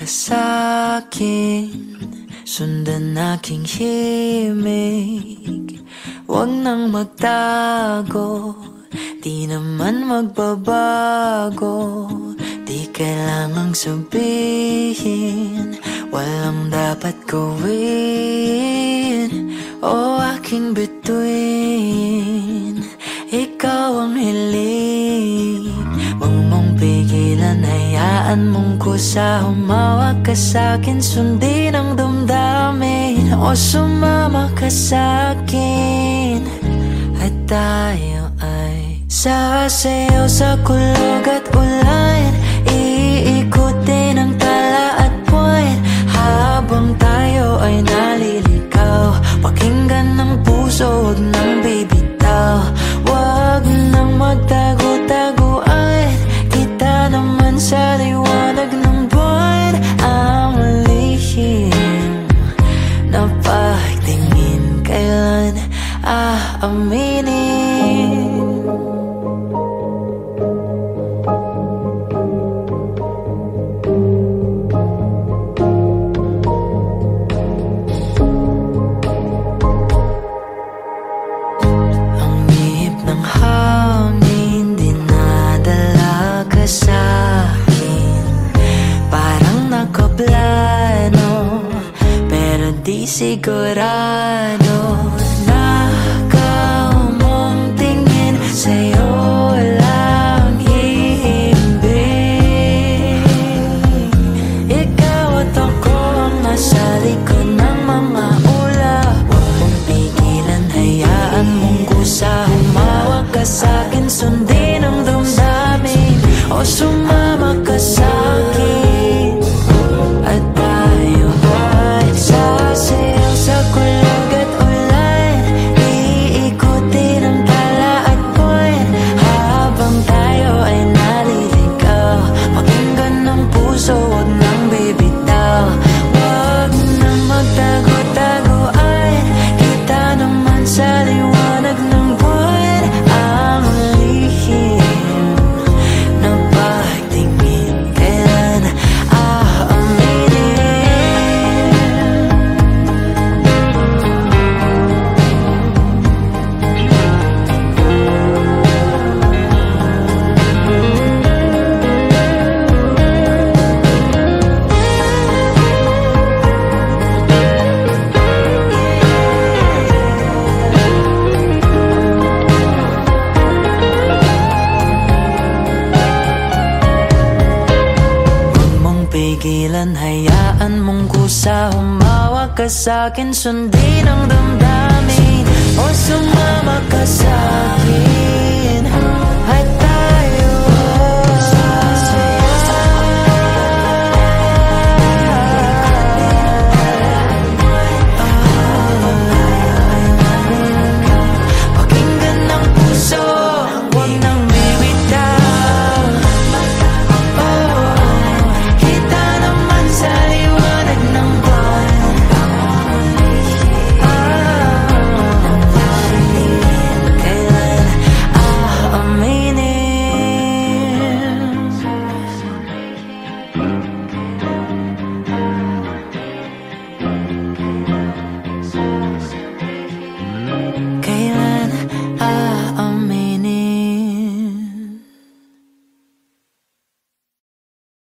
ka sa'kin Sundan aking himig Huwag nang magtago Di naman magbabago Di kailangang sabihin Walang dapat gawin O aking bituin mong kusa Humawak ka sa'kin Sundin ang damdamin. O sumama ka sa'kin. At tayo ay Sasayaw sa kulog at ulan aaminin Ang ihip ng hangin Dinadala ka sa'kin Parang nakaplano Pero di sigurado ka sa'kin, sundin ang damdamin. O sumama pigilan, hayaan mong kusa. Humawak ka sa'kin, sundin ang damdamin. O sumama ka sa'kin Thank you.